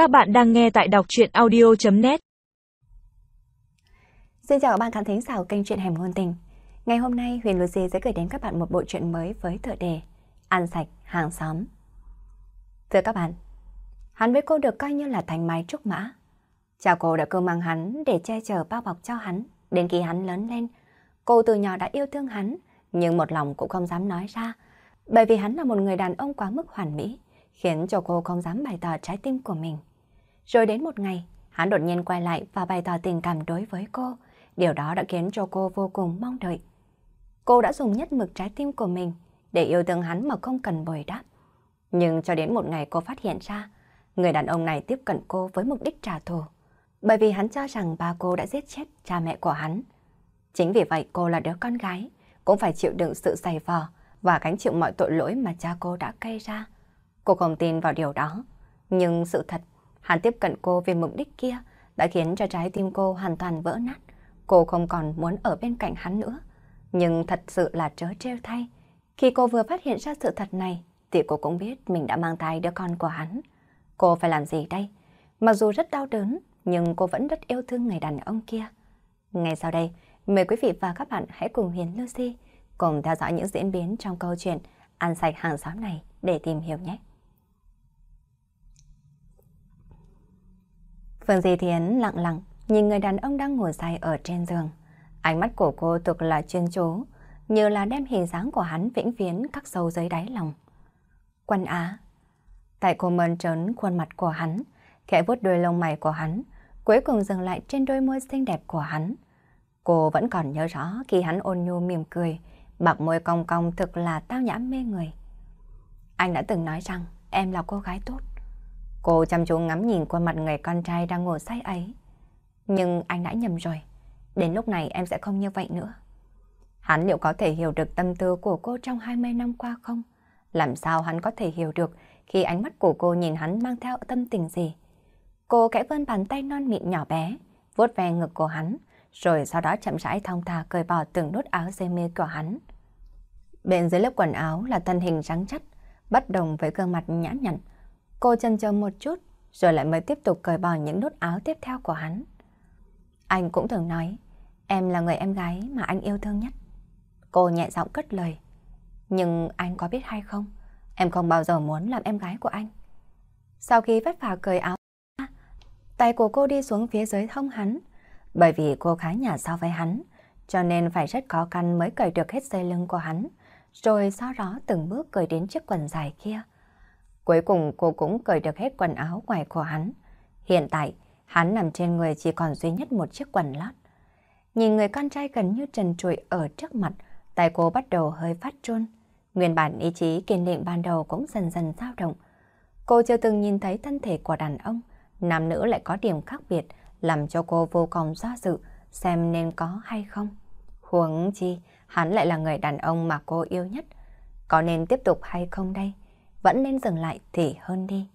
Các bạn đang nghe tại đọc truyện audio.net Xin chào các bạn khán thính xào kênh truyện Hẻm Ngôn Tình. Ngày hôm nay Huyền Lucy sẽ gửi đến các bạn một bộ truyện mới với tựa đề Ăn sạch hàng xóm. Thưa các bạn, hắn với cô được coi như là thành mái trúc mã. Cha cô đã cưu mang hắn để che chở bao bọc cho hắn. Đến khi hắn lớn lên, cô từ nhỏ đã yêu thương hắn, nhưng một lòng cũng không dám nói ra. Bởi vì hắn là một người đàn ông quá mức hoàn mỹ khiến cho cô không dám bày tỏ trái tim của mình. Rồi đến một ngày, hắn đột nhiên quay lại và bày tỏ tình cảm đối với cô. Điều đó đã khiến cho cô vô cùng mong đợi. Cô đã dùng nhất mực trái tim của mình để yêu thương hắn mà không cần bồi đáp. Nhưng cho đến một ngày cô phát hiện ra, người đàn ông này tiếp cận cô với mục đích trả thù. Bởi vì hắn cho rằng ba cô đã giết chết cha mẹ của hắn. Chính vì vậy cô là đứa con gái, cũng phải chịu đựng sự dày vò và gánh chịu mọi tội lỗi mà cha cô đã gây ra. Cô không tin vào điều đó. Nhưng sự thật, hắn tiếp cận cô vì mục đích kia đã khiến cho trái tim cô hoàn toàn vỡ nát. Cô không còn muốn ở bên cạnh hắn nữa. Nhưng thật sự là trớ trêu thay. Khi cô vừa phát hiện ra sự thật này, thì cô cũng biết mình đã mang thai đứa con của hắn. Cô phải làm gì đây? Mặc dù rất đau đớn, nhưng cô vẫn rất yêu thương người đàn ông kia. Ngay sau đây, mời quý vị và các bạn hãy cùng Huyền Lucy cùng theo dõi những diễn biến trong câu chuyện Ăn sạch hàng xóm này để tìm hiểu nhé. Phương Di Thiến lặng lặng nhìn người đàn ông đang ngồi say ở trên giường. Ánh mắt của cô thực là chuyên chú, như là đem hình dáng của hắn vĩnh viễn khắc sâu dưới đáy lòng. Quân Á Tại cô mơn trớn khuôn mặt của hắn, khẽ vuốt đôi lông mày của hắn, cuối cùng dừng lại trên đôi môi xinh đẹp của hắn. Cô vẫn còn nhớ rõ khi hắn ôn nhu mỉm cười, bạc môi cong cong thực là tao nhã mê người. Anh đã từng nói rằng em là cô gái tốt. Cô chăm chú ngắm nhìn khuôn mặt người con trai đang ngồi say ấy. Nhưng anh đã nhầm rồi. Đến lúc này em sẽ không như vậy nữa. Hắn liệu có thể hiểu được tâm tư của cô trong 20 năm qua không? Làm sao hắn có thể hiểu được khi ánh mắt của cô nhìn hắn mang theo tâm tình gì? Cô kẽ vươn bàn tay non mịn nhỏ bé, vuốt ve ngực của hắn, rồi sau đó chậm rãi thong thả cởi bỏ từng nút áo dây mê của hắn. Bên dưới lớp quần áo là thân hình trắng chắc, bất đồng với gương mặt nhã nhặn, Cô chần chờ một chút, rồi lại mới tiếp tục cởi bỏ những nút áo tiếp theo của hắn. Anh cũng thường nói, em là người em gái mà anh yêu thương nhất. Cô nhẹ giọng cất lời. Nhưng anh có biết hay không, em không bao giờ muốn làm em gái của anh. Sau khi vất vả cởi áo, tay của cô đi xuống phía dưới hông hắn. Bởi vì cô khá nhà so với hắn, cho nên phải rất khó khăn mới cởi được hết dây lưng của hắn, rồi sau đó từng bước cởi đến chiếc quần dài kia. Cuối cùng cô cũng cởi được hết quần áo ngoài của hắn. Hiện tại, hắn nằm trên người chỉ còn duy nhất một chiếc quần lót. Nhìn người con trai gần như trần trụi ở trước mặt, tay cô bắt đầu hơi phát trôn. Nguyên bản ý chí kiên định ban đầu cũng dần dần dao động. Cô chưa từng nhìn thấy thân thể của đàn ông, nam nữ lại có điểm khác biệt, làm cho cô vô cùng do dự, xem nên có hay không. Huống chi, hắn lại là người đàn ông mà cô yêu nhất. Có nên tiếp tục hay không đây? Vẫn nên dừng lại thì hơn đi.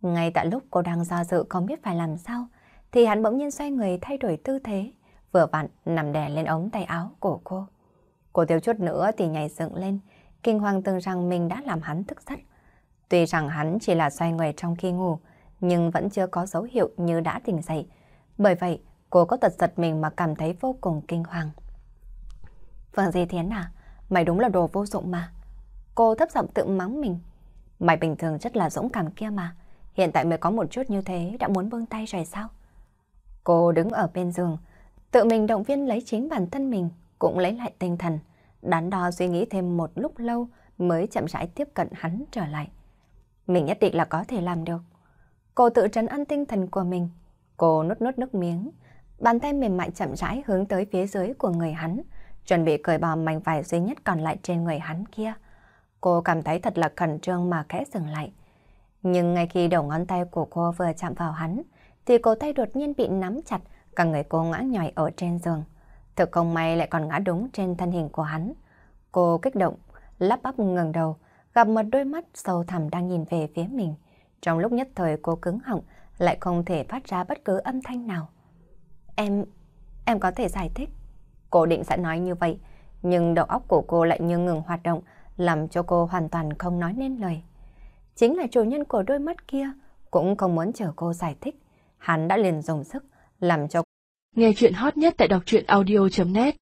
Ngay tại lúc cô đang do dự không biết phải làm sao, thì hắn bỗng nhiên xoay người thay đổi tư thế, vừa vặn nằm đè lên ống tay áo của cô. Cô thiếu chút nữa thì nhảy dựng lên, kinh hoàng tưởng rằng mình đã làm hắn thức giấc. Tuy rằng hắn chỉ là xoay người trong khi ngủ, nhưng vẫn chưa có dấu hiệu như đã tỉnh dậy. Bởi vậy, cô có tật giật mình mà cảm thấy vô cùng kinh hoàng. Phương Di Thiến à, mày đúng là đồ vô dụng mà. Cô thấp giọng tự mắng mình. Mày bình thường rất là dũng cảm kia mà. Hiện tại mới có một chút như thế đã muốn buông tay rồi sao? Cô đứng ở bên giường, tự mình động viên lấy chính bản thân mình, cũng lấy lại tinh thần, đắn đo suy nghĩ thêm một lúc lâu mới chậm rãi tiếp cận hắn trở lại. Mình nhất định là có thể làm được. Cô tự trấn an tinh thần của mình. Cô nuốt nuốt nước miếng, bàn tay mềm mại chậm rãi hướng tới phía dưới của người hắn, chuẩn bị cởi bỏ mảnh vải duy nhất còn lại trên người hắn kia. Cô cảm thấy thật là khẩn trương mà khẽ dừng lại. Nhưng ngay khi đầu ngón tay của cô vừa chạm vào hắn, thì cổ tay đột nhiên bị nắm chặt, cả người cô ngã nhòi ở trên giường. Thực không may lại còn ngã đúng trên thân hình của hắn. Cô kích động, lắp bắp ngẩng đầu, gặp một đôi mắt sâu thẳm đang nhìn về phía mình. Trong lúc nhất thời cô cứng họng, lại không thể phát ra bất cứ âm thanh nào. Em, em có thể giải thích. Cô định sẽ nói như vậy, nhưng đầu óc của cô lại như ngừng hoạt động, làm cho cô hoàn toàn không nói nên lời. Chính là chủ nhân của đôi mắt kia, cũng không muốn chờ cô giải thích. Hắn đã liền dùng sức, làm cho Nghe chuyện hot nhất tại đọc truyện audio.net